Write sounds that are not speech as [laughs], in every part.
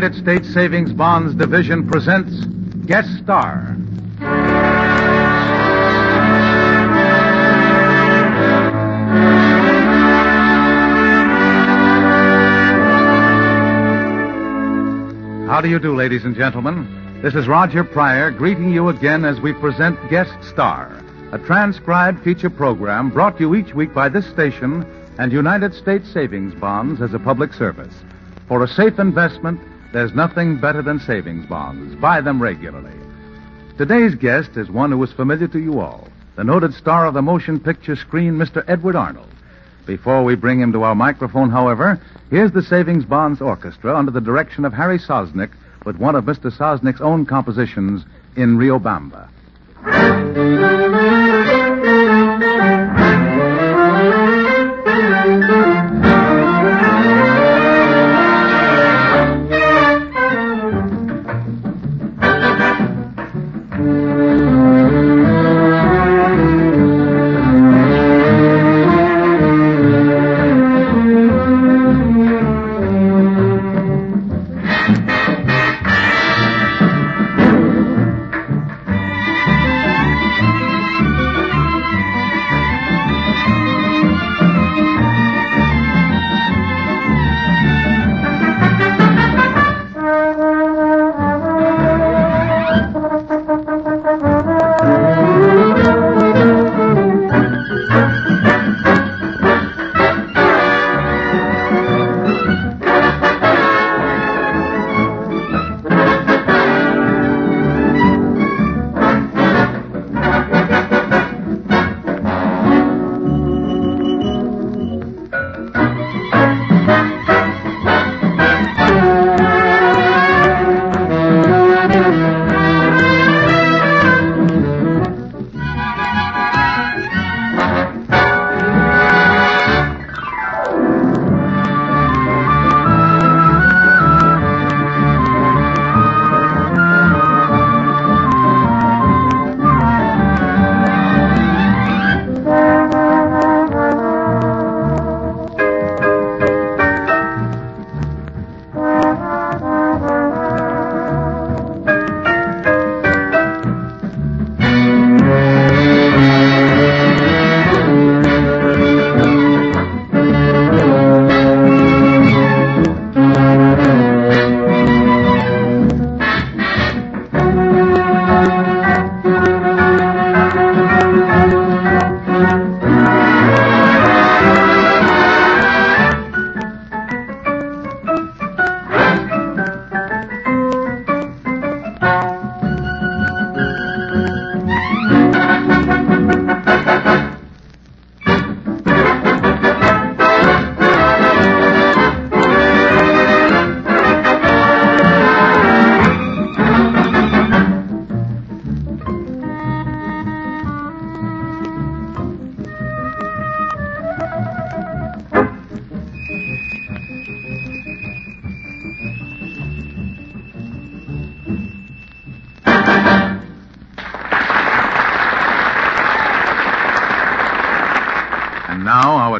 United States Savings Bonds Division presents Guest Star. How do you do, ladies and gentlemen? This is Roger Pryor greeting you again as we present Guest Star, a transcribed feature program brought to you each week by this station and United States Savings Bonds as a public service. For a safe investment, there's nothing better than savings bonds. Buy them regularly. Today's guest is one who is familiar to you all, the noted star of the motion picture screen, Mr. Edward Arnold. Before we bring him to our microphone, however, here's the Savings Bonds Orchestra under the direction of Harry Sosnick with one of Mr. Sosnick's own compositions in Riobamba.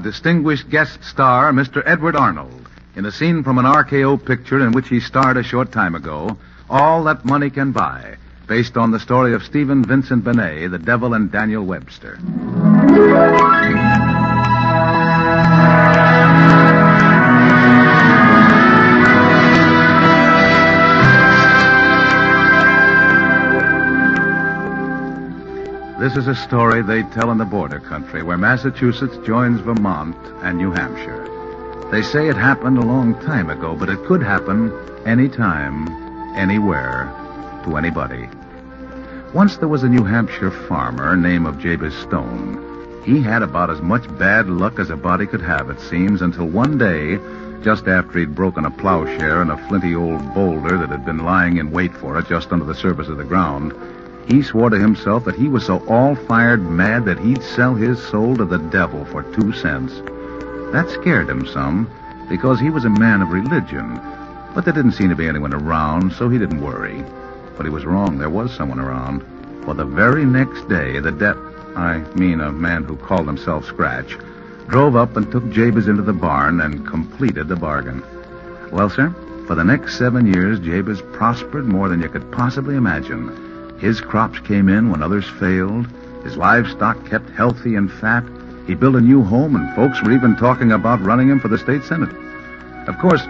Distinguished guest star, Mr. Edward Arnold, in a scene from an RKO picture in which he starred a short time ago, All That Money Can Buy, based on the story of Stephen Vincent Benet, The Devil and Daniel Webster. This is a story they tell in the border country where Massachusetts joins Vermont and New Hampshire. They say it happened a long time ago, but it could happen anytime, anywhere, to anybody. Once there was a New Hampshire farmer named of Jabez Stone. He had about as much bad luck as a body could have, it seems, until one day, just after he'd broken a plowshare in a flinty old boulder that had been lying in wait for it just under the surface of the ground, he swore to himself that he was so all-fired mad that he'd sell his soul to the devil for two cents. That scared him some, because he was a man of religion. But there didn't seem to be anyone around, so he didn't worry. But he was wrong. There was someone around. For the very next day, the debt, I mean a man who called himself Scratch, drove up and took Jabez into the barn and completed the bargain. Well, sir, For the next seven years, Jabez prospered more than you could possibly imagine. His crops came in when others failed. His livestock kept healthy and fat. He built a new home, and folks were even talking about running him for the state senate. Of course,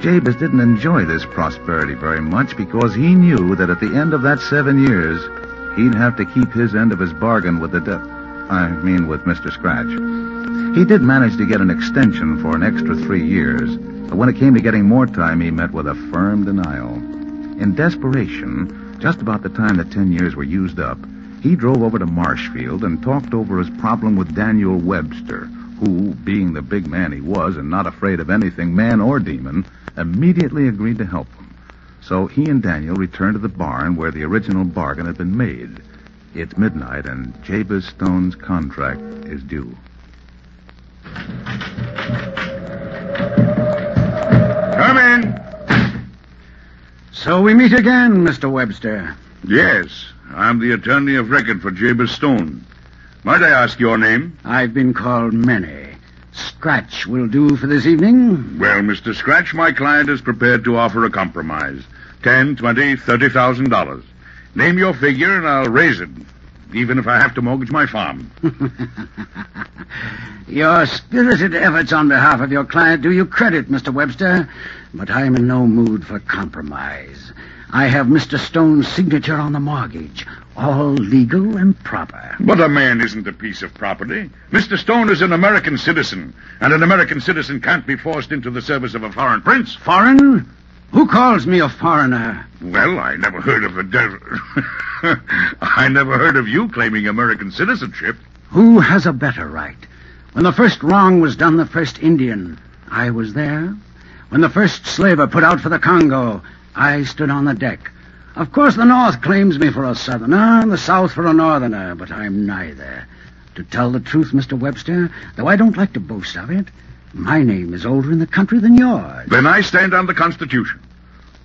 Jabez didn't enjoy this prosperity very much because he knew that at the end of that seven years, he'd have to keep his end of his bargain with the de- I mean, with Mr. Scratch. He did manage to get an extension for an extra three years, but when it came to getting more time, he met with a firm denial. In desperation, just about the time the ten years were used up, he drove over to Marshfield and talked over his problem with Daniel Webster, who, being the big man he was and not afraid of anything, man or demon, immediately agreed to help him. So he and Daniel returned to the barn where the original bargain had been made. It's midnight, and Jabez Stone's contract is due. So we meet again, Mr. Webster. Yes, I'm the attorney of record for Jabez Stone. Might I ask your name? I've been called many. Scratch will do for this evening. Well, Mr. Scratch, my client is prepared to offer a compromise. Ten, twenty, thirty thousand dollars. Name your figure and I'll raise it, even if I have to mortgage my farm. [laughs] Your spirited efforts on behalf of your client do you credit, Mr. Webster, but I'm in no mood for compromise. I have Mr. Stone's signature on the mortgage, all legal and proper. But a man isn't a piece of property. Mr. Stone is an American citizen, and an American citizen can't be forced into the service of a foreign prince. Foreign? Who calls me a foreigner? Well, I never heard of a devil. [laughs] I never heard of you claiming American citizenship. Who has a better right? When the first wrong was done the first Indian, I was there. When the first slaver put out for the Congo, I stood on the deck. Of course, the North claims me for a Southerner and the South for a Northerner, but I'm neither. To tell the truth, Mr. Webster, though I don't like to boast of it, my name is older in the country than yours. Then I stand on the Constitution.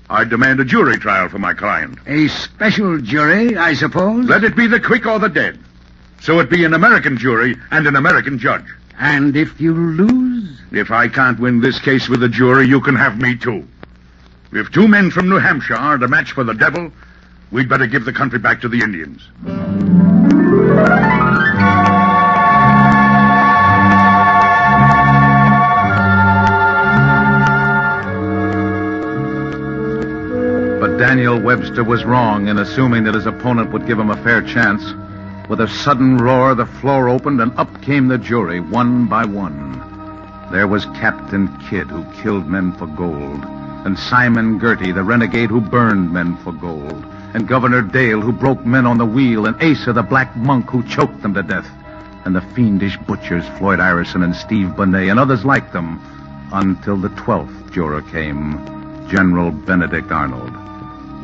I demand a jury trial for my client. A special jury, I suppose? Let it be the quick or the dead. So it be an American jury and an American judge. And if you lose? If I can't win this case with a jury, you can have me too. If two men from New Hampshire aren't a match for the devil, we'd better give the country back to the Indians. Daniel Webster was wrong in assuming that his opponent would give him a fair chance. With a sudden roar, the floor opened and up came the jury, one by one. There was Captain Kidd, who killed men for gold, and Simon Girty, the renegade who burned men for gold, and Governor Dale, who broke men on the wheel, and Asa, the black monk who choked them to death, and the fiendish butchers, Floyd Ireson and Stede Bonnet, and others like them, until the twelfth juror came, General Benedict Arnold.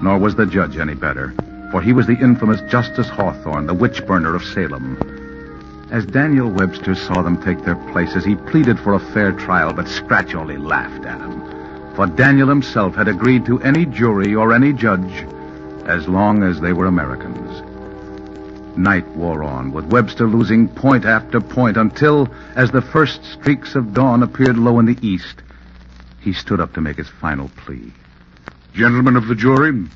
Nor was the judge any better, for he was the infamous Justice Hawthorne, the witch burner of Salem. As Daniel Webster saw them take their places, he pleaded for a fair trial, but Scratch only laughed at him. For Daniel himself had agreed to any jury or any judge as long as they were Americans. Night wore on, with Webster losing point after point until, as the first streaks of dawn appeared low in the east, he stood up to make his final plea. Gentlemen of the jury,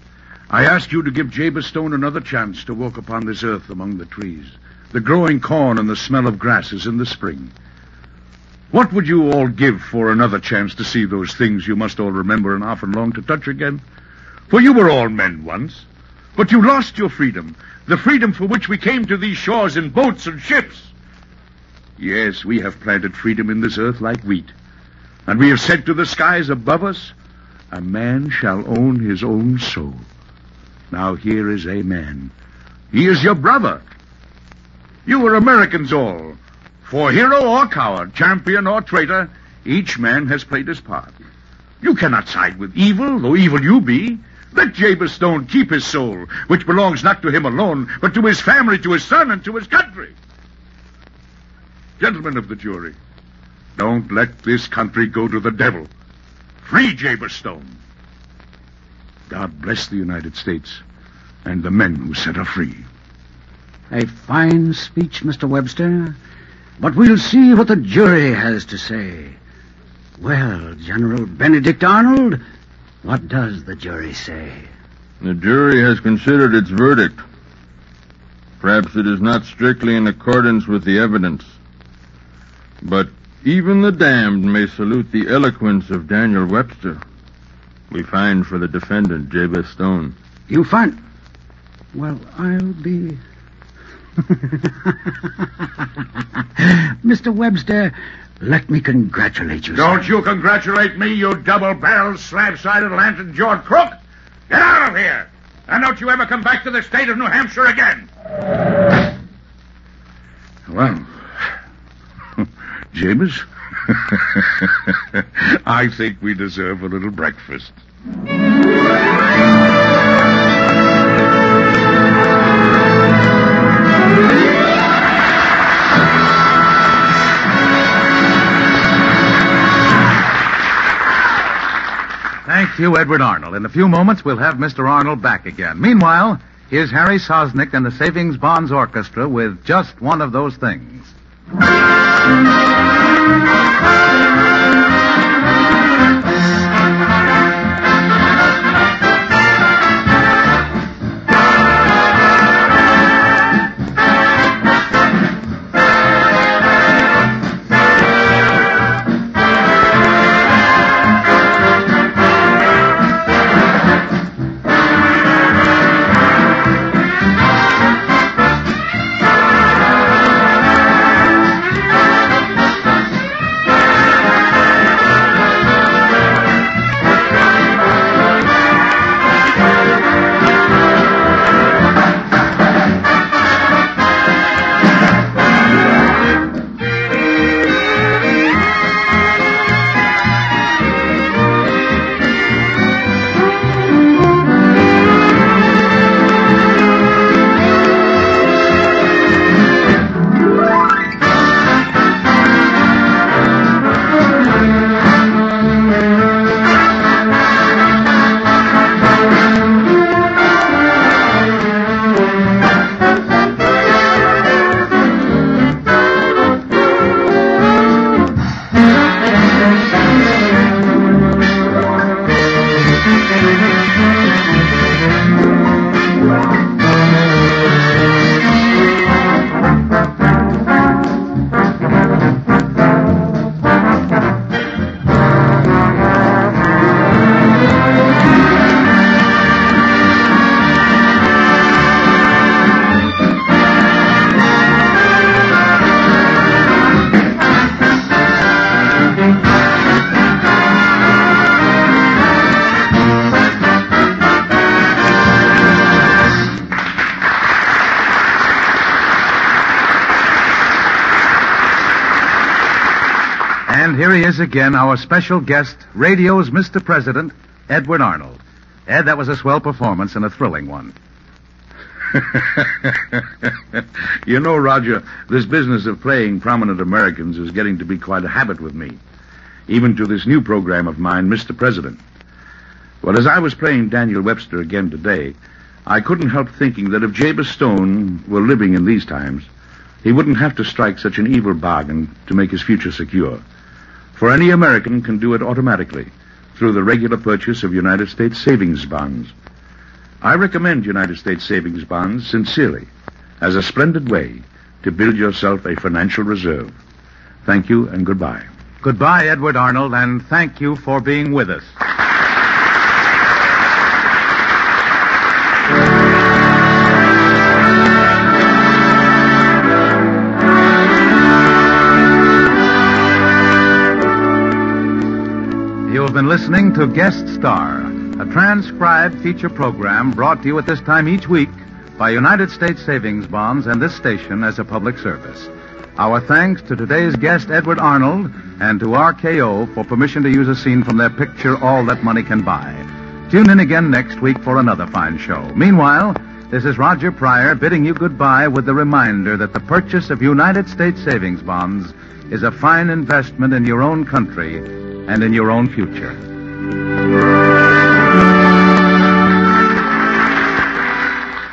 I ask you to give Jabez Stone another chance to walk upon this earth among the trees, the growing corn and the smell of grasses in the spring. What would you all give for another chance to see those things you must all remember and often long to touch again? For you were all men once, but you lost your freedom, the freedom for which we came to these shores in boats and ships. Yes, we have planted freedom in this earth like wheat, and we have said to the skies above us, a man shall own his own soul. Now here is a man. He is your brother. You are Americans all. For hero or coward, champion or traitor, each man has played his part. You cannot side with evil, though evil you be. Let Jabez Stone keep his soul, which belongs not to him alone, but to his family, to his son, and to his country. Gentlemen of the jury, don't let this country go to the devil. Free Jabez Stone. God bless the United States and the men who set her free. A fine speech, Mr. Webster. But we'll see what the jury has to say. Well, General Benedict Arnold, What does the jury say? The jury has considered its verdict. Perhaps it is not strictly in accordance with the evidence. But even the damned may salute the eloquence of Daniel Webster. We find for the defendant, Jabez Stone. You find. Well, I'll be. [laughs] Mr. Webster, let me congratulate you. Don't sir. you congratulate me, you double-barreled, slab-sided, lantern-jawed crook! Get out of here! And don't you ever come back to the state of New Hampshire again! Well, James, [laughs] I think we deserve a little breakfast. Thank you, Edward Arnold. In a few moments, we'll have Mr. Arnold back again. Meanwhile, here's Harry Sosnick and the Savings Bonds Orchestra with just one of those things. And here he is again, our special guest, radio's Mr. President, Edward Arnold. Ed, that was a swell performance and a thrilling one. [laughs] you know, Roger, this business of playing prominent Americans is getting to be quite a habit with me. Even to this new program of mine, Mr. President. Well, as I was playing Daniel Webster again today, I couldn't help thinking that if Jabez Stone were living in these times, he wouldn't have to strike such an evil bargain to make his future secure. For any American can do it automatically through the regular purchase of United States savings bonds. I recommend United States savings bonds sincerely as a splendid way to build yourself a financial reserve. Thank you and goodbye. Goodbye, Edward Arnold, and thank you for being with us. Been listening to Guest Star, a transcribed feature program brought to you at this time each week by United States Savings Bonds and this station as a public service. Our thanks to today's guest, Edward Arnold, and to RKO for permission to use a scene from their picture, All That Money Can Buy. Tune in again next week for another fine show. Meanwhile, this is Roger Pryor bidding you goodbye with the reminder that the purchase of United States savings bonds is a fine investment in your own country and in your own future.